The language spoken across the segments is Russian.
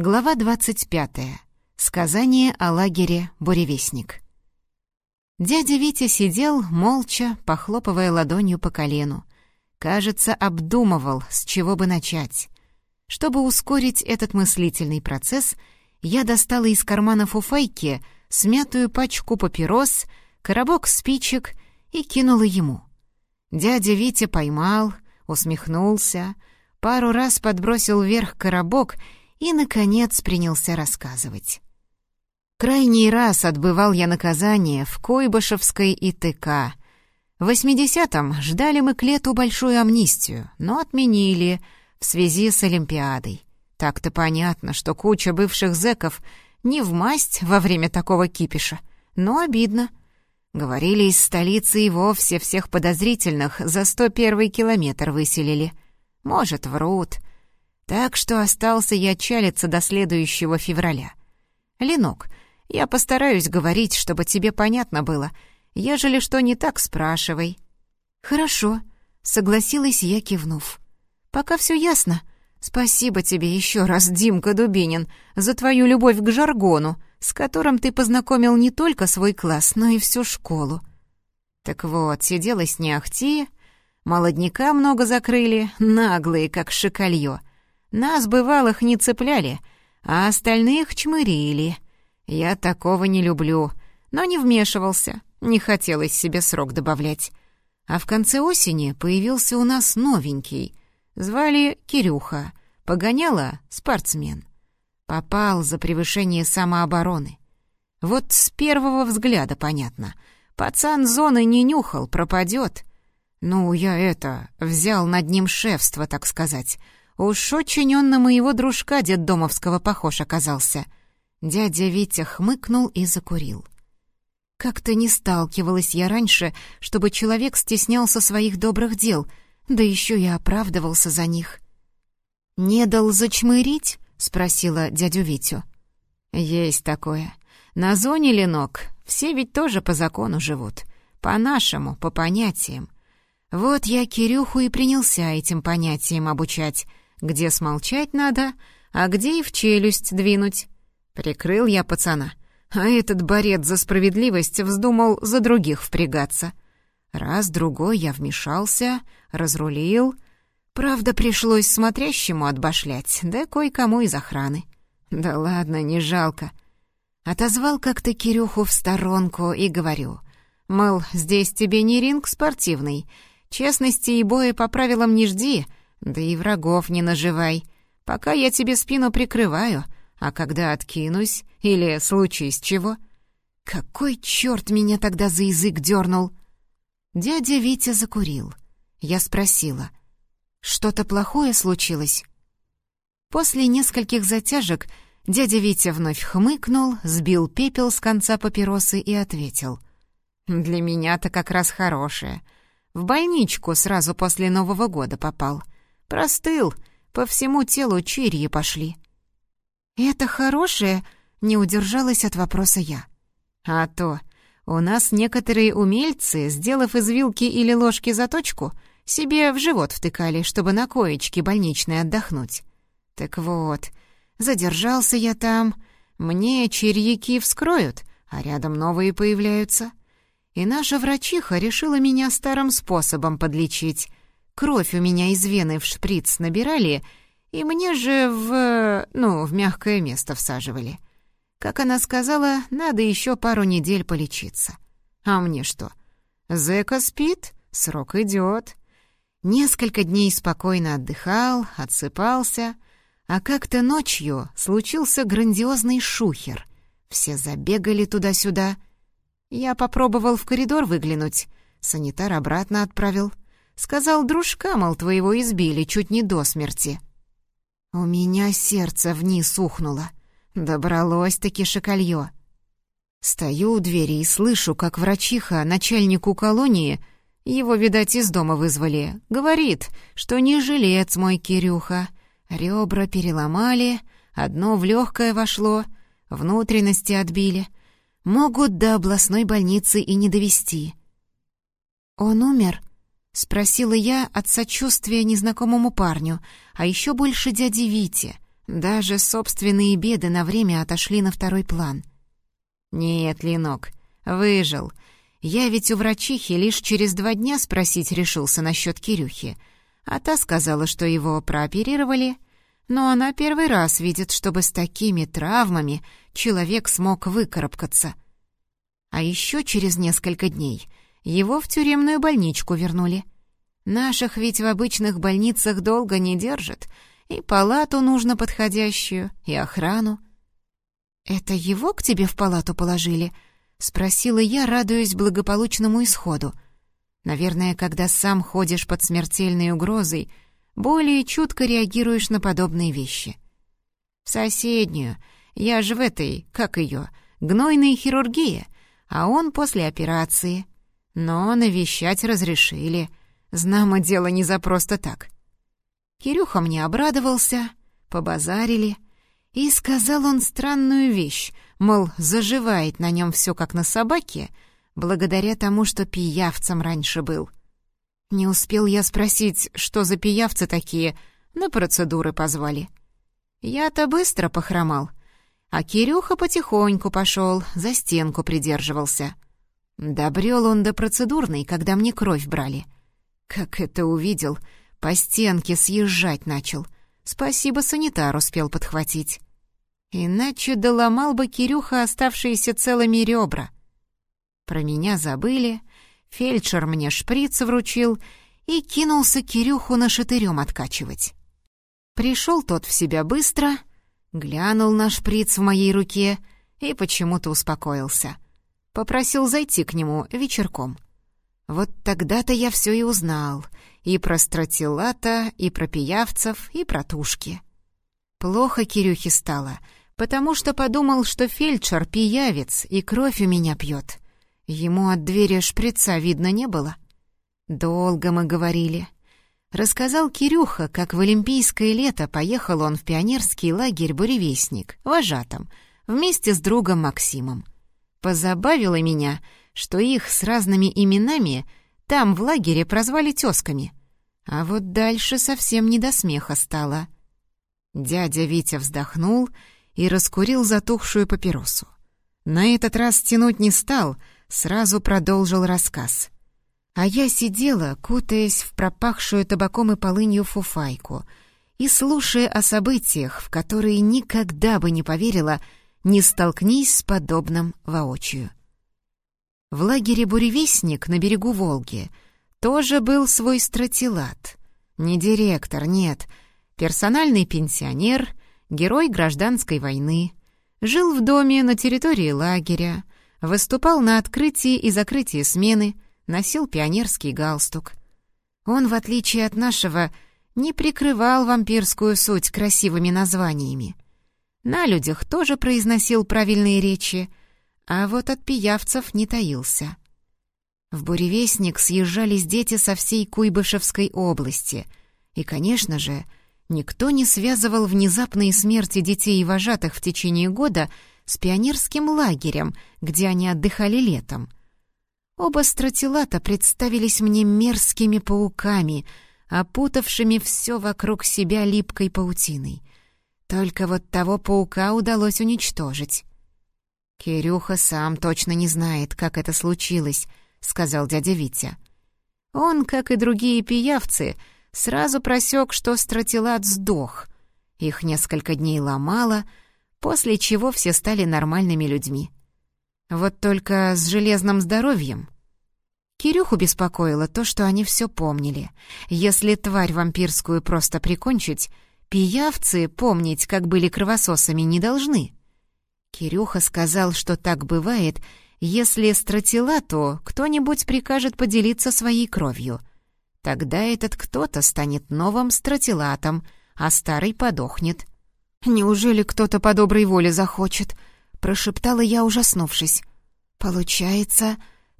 Глава 25. Сказание о лагере «Буревестник». Дядя Витя сидел, молча, похлопывая ладонью по колену. Кажется, обдумывал, с чего бы начать. Чтобы ускорить этот мыслительный процесс, я достала из кармана фуфайки смятую пачку папирос, коробок спичек и кинула ему. Дядя Витя поймал, усмехнулся, пару раз подбросил вверх коробок и, наконец, принялся рассказывать. Крайний раз отбывал я наказание в Койбышевской ИТК. В 80-м ждали мы к лету большую амнистию, но отменили в связи с Олимпиадой. Так-то понятно, что куча бывших зэков не в масть во время такого кипиша, но обидно. Говорили, из столицы и вовсе всех подозрительных за 101 километр выселили. Может, врут. Так что остался я чалиться до следующего февраля. Ленок, я постараюсь говорить, чтобы тебе понятно было. Ежели что не так, спрашивай». «Хорошо», — согласилась я, кивнув. «Пока все ясно. Спасибо тебе еще раз, Димка Дубинин, за твою любовь к жаргону, с которым ты познакомил не только свой класс, но и всю школу». Так вот, сиделась не ахти, молодняка много закрыли, наглые, как шикалье. Нас, бывалых, не цепляли, а остальных чмырили. Я такого не люблю, но не вмешивался, не хотелось себе срок добавлять. А в конце осени появился у нас новенький. Звали Кирюха, погоняла спортсмен. Попал за превышение самообороны. Вот с первого взгляда понятно. Пацан зоны не нюхал, пропадет. Ну, я это, взял над ним шефство, так сказать — Уж очень он на моего дружка детдомовского похож оказался. Дядя Витя хмыкнул и закурил. Как-то не сталкивалась я раньше, чтобы человек стеснялся своих добрых дел, да еще и оправдывался за них. «Не дал зачмырить?» — спросила дядю Витю. «Есть такое. На зоне ленок. Все ведь тоже по закону живут. По-нашему, по понятиям. Вот я Кирюху и принялся этим понятиям обучать где смолчать надо, а где и в челюсть двинуть. Прикрыл я пацана, а этот борец за справедливость вздумал за других впрягаться. Раз-другой я вмешался, разрулил. Правда, пришлось смотрящему отбашлять, да кое-кому из охраны. Да ладно, не жалко. Отозвал как-то Кирюху в сторонку и говорю, мол, здесь тебе не ринг спортивный, честности и боя по правилам не жди — да и врагов не наживай. Пока я тебе спину прикрываю, а когда откинусь или случись чего... Какой черт меня тогда за язык дернул? Дядя Витя закурил. Я спросила. Что-то плохое случилось? После нескольких затяжек дядя Витя вновь хмыкнул, сбил пепел с конца папиросы и ответил. «Для меня-то как раз хорошее. В больничку сразу после Нового года попал. Простыл, по всему телу чирьи пошли. «Это хорошее?» — не удержалась от вопроса я. «А то, у нас некоторые умельцы, сделав из вилки или ложки заточку, себе в живот втыкали, чтобы на коечке больничной отдохнуть. Так вот, задержался я там, мне черьяки вскроют, а рядом новые появляются. И наша врачиха решила меня старым способом подлечить, Кровь у меня из вены в шприц набирали, и мне же в... ну, в мягкое место всаживали. Как она сказала, надо еще пару недель полечиться. А мне что? Зэка спит, срок идет. Несколько дней спокойно отдыхал, отсыпался, а как-то ночью случился грандиозный шухер. Все забегали туда-сюда. Я попробовал в коридор выглянуть, санитар обратно отправил — Сказал, дружка, мол, твоего избили чуть не до смерти. У меня сердце вниз ухнуло. Добралось-таки шоколье. Стою у двери и слышу, как врачиха, начальнику колонии, его, видать, из дома вызвали, говорит, что не жилец мой Кирюха. Ребра переломали, одно в легкое вошло, внутренности отбили. Могут до областной больницы и не довести. «Он умер?» — спросила я от сочувствия незнакомому парню, а еще больше дяди Вите. Даже собственные беды на время отошли на второй план. «Нет, Ленок, выжил. Я ведь у врачихи лишь через два дня спросить решился насчет Кирюхи, а та сказала, что его прооперировали, но она первый раз видит, чтобы с такими травмами человек смог выкарабкаться. А еще через несколько дней его в тюремную больничку вернули. Наших ведь в обычных больницах долго не держат — и палату нужно подходящую, и охрану. «Это его к тебе в палату положили?» — спросила я, радуясь благополучному исходу. «Наверное, когда сам ходишь под смертельной угрозой, более чутко реагируешь на подобные вещи». «В соседнюю. Я же в этой, как ее, гнойной хирургии, а он после операции. Но навещать разрешили. Знамо дело не за просто так». Кирюха мне обрадовался, побазарили, и сказал он странную вещь, мол, заживает на нем все как на собаке, благодаря тому, что пиявцем раньше был. Не успел я спросить, что за пиявцы такие, на процедуры позвали. Я-то быстро похромал, а Кирюха потихоньку пошел, за стенку придерживался. Добрел он до процедурной, когда мне кровь брали. Как это увидел — по стенке съезжать начал. Спасибо, санитар успел подхватить. Иначе доломал бы Кирюха оставшиеся целыми ребра. Про меня забыли, фельдшер мне шприц вручил и кинулся Кирюху на шатырем откачивать. Пришел тот в себя быстро, глянул на шприц в моей руке и почему-то успокоился. Попросил зайти к нему вечерком. Вот тогда-то я все и узнал — и про стратилата, и про пиявцев, и про тушки. Плохо Кирюхе стало, потому что подумал, что фельдшер пиявец и кровь у меня пьет. Ему от двери шприца видно не было. Долго мы говорили. Рассказал Кирюха, как в Олимпийское лето поехал он в пионерский лагерь «Буревестник», вожатым, вместе с другом Максимом. Позабавило меня, что их с разными именами там в лагере прозвали тёзками. А вот дальше совсем не до смеха стало. Дядя Витя вздохнул и раскурил затухшую папиросу. На этот раз тянуть не стал, сразу продолжил рассказ. А я сидела, кутаясь в пропахшую табаком и полынью фуфайку, и слушая о событиях, в которые никогда бы не поверила, не столкнись с подобным воочию. В лагере «Буревестник» на берегу Волги — тоже был свой стратилат. Не директор, нет. Персональный пенсионер, герой гражданской войны. Жил в доме на территории лагеря, выступал на открытии и закрытии смены, носил пионерский галстук. Он, в отличие от нашего, не прикрывал вампирскую суть красивыми названиями. На людях тоже произносил правильные речи, а вот от пиявцев не таился — в буревестник съезжались дети со всей Куйбышевской области. И, конечно же, никто не связывал внезапные смерти детей и вожатых в течение года с пионерским лагерем, где они отдыхали летом. Оба стратилата представились мне мерзкими пауками, опутавшими все вокруг себя липкой паутиной. Только вот того паука удалось уничтожить. Кирюха сам точно не знает, как это случилось —— сказал дядя Витя. Он, как и другие пиявцы, сразу просек, что стратилат сдох. Их несколько дней ломало, после чего все стали нормальными людьми. Вот только с железным здоровьем. Кирюху беспокоило то, что они все помнили. Если тварь вампирскую просто прикончить, пиявцы помнить, как были кровососами, не должны. Кирюха сказал, что так бывает — если стратилату кто-нибудь прикажет поделиться своей кровью. Тогда этот кто-то станет новым стратилатом, а старый подохнет. «Неужели кто-то по доброй воле захочет?» — прошептала я, ужаснувшись. «Получается,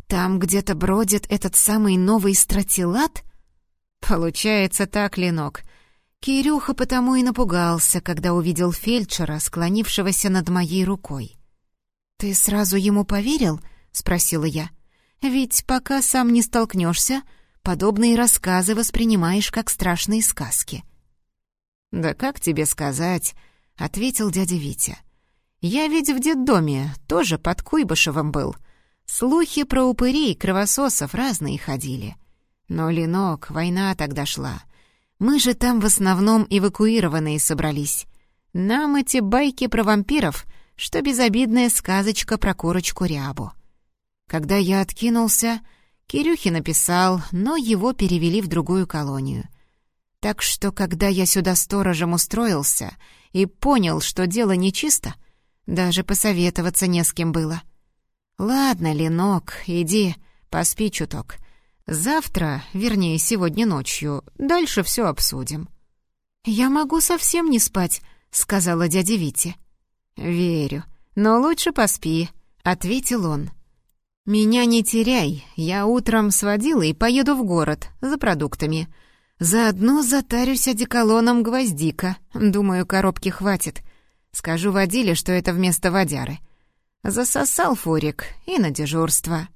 там где-то бродит этот самый новый стратилат?» «Получается так, Ленок». Кирюха потому и напугался, когда увидел фельдшера, склонившегося над моей рукой. «Ты сразу ему поверил?» — спросила я. «Ведь пока сам не столкнешься, подобные рассказы воспринимаешь как страшные сказки». «Да как тебе сказать?» ответил дядя Витя. «Я ведь в детдоме тоже под Куйбышевым был. Слухи про упырей и кровососов разные ходили. Но, Ленок, война тогда шла. Мы же там в основном эвакуированные собрались. Нам эти байки про вампиров, что безобидная сказочка про курочку Рябу. Когда я откинулся, Кирюхи написал, но его перевели в другую колонию. Так что, когда я сюда сторожем устроился и понял, что дело нечисто, даже посоветоваться не с кем было. «Ладно, Ленок, иди, поспи чуток. Завтра, вернее, сегодня ночью, дальше все обсудим». «Я могу совсем не спать», — сказала дядя Витя. «Верю, но лучше поспи», — ответил он. «Меня не теряй, я утром сводила и поеду в город за продуктами. Заодно затарюсь одеколоном гвоздика, думаю, коробки хватит. Скажу водиле, что это вместо водяры. Засосал фурик и на дежурство».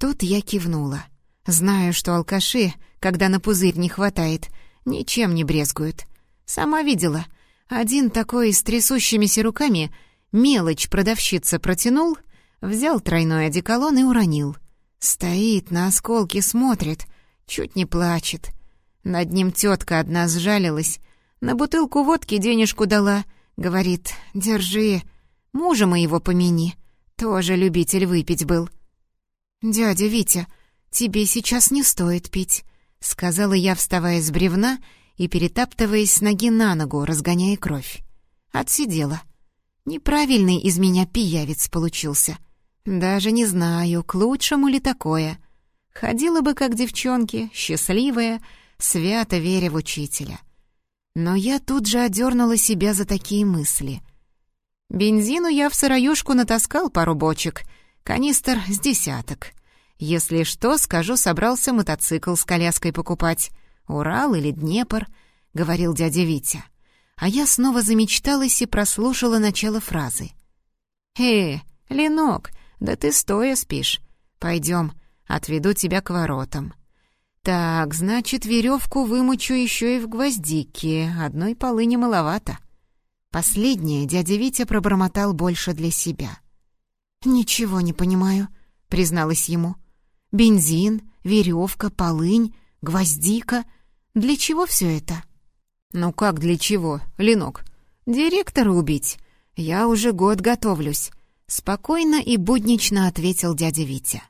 Тут я кивнула. Знаю, что алкаши, когда на пузырь не хватает, ничем не брезгуют. Сама видела. Один такой с трясущимися руками мелочь продавщица протянул, взял тройной одеколон и уронил. Стоит, на осколки смотрит, чуть не плачет. Над ним тетка одна сжалилась, на бутылку водки денежку дала, говорит, «Держи, мужа моего помяни, тоже любитель выпить был». «Дядя Витя, тебе сейчас не стоит пить», — сказала я, вставая с бревна и перетаптываясь с ноги на ногу, разгоняя кровь. Отсидела. Неправильный из меня пиявец получился. Даже не знаю, к лучшему ли такое. Ходила бы, как девчонки, счастливая, свято веря в учителя. Но я тут же одернула себя за такие мысли. Бензину я в сыроюшку натаскал пару бочек, канистр с десяток. Если что, скажу, собрался мотоцикл с коляской покупать. Урал или Днепр, — говорил дядя Витя. А я снова замечталась и прослушала начало фразы. «Э, Ленок, да ты стоя спишь. Пойдем, отведу тебя к воротам». «Так, значит, веревку вымучу еще и в гвоздике, одной полыни маловато». Последнее дядя Витя пробормотал больше для себя. «Ничего не понимаю», — призналась ему. «Бензин, веревка, полынь, гвоздика. Для чего все это?» «Ну как для чего, Ленок? Директора убить? Я уже год готовлюсь», — спокойно и буднично ответил дядя Витя.